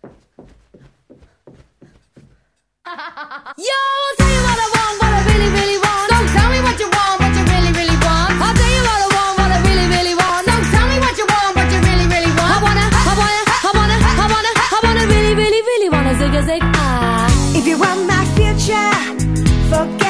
If you what I want, what you really really want. Tell me what you want, what you really really want. I tell you what I want, what I really, really want. Don't tell me what you want, what you really, really want. I wanna, I wanna, I wanna, I wanna, I wanna really, really, really wanna zigga ziggy. If you want my future, forget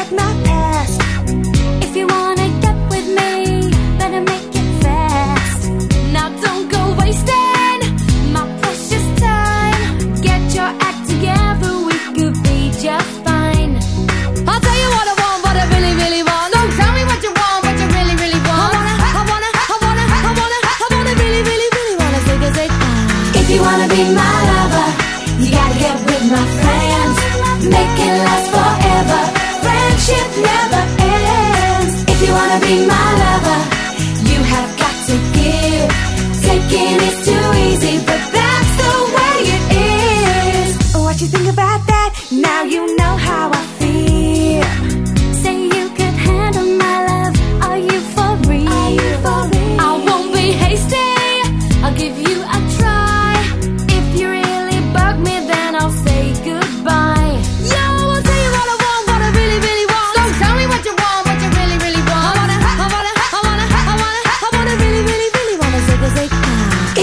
If you wanna be my lover, you gotta get with my friends. Make it last forever. Friendship never ends. If you wanna be my lover, you have got to give. Taking is too easy, but that's the way it is. What you think about that? Now you know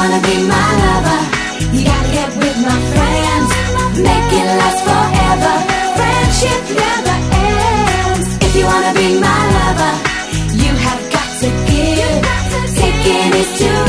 wanna be my lover, you gotta get with my friends. Make it last forever. Friendship never ends. If you wanna be my lover, you have got to give. Taking is too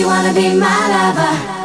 you wanna be my lover.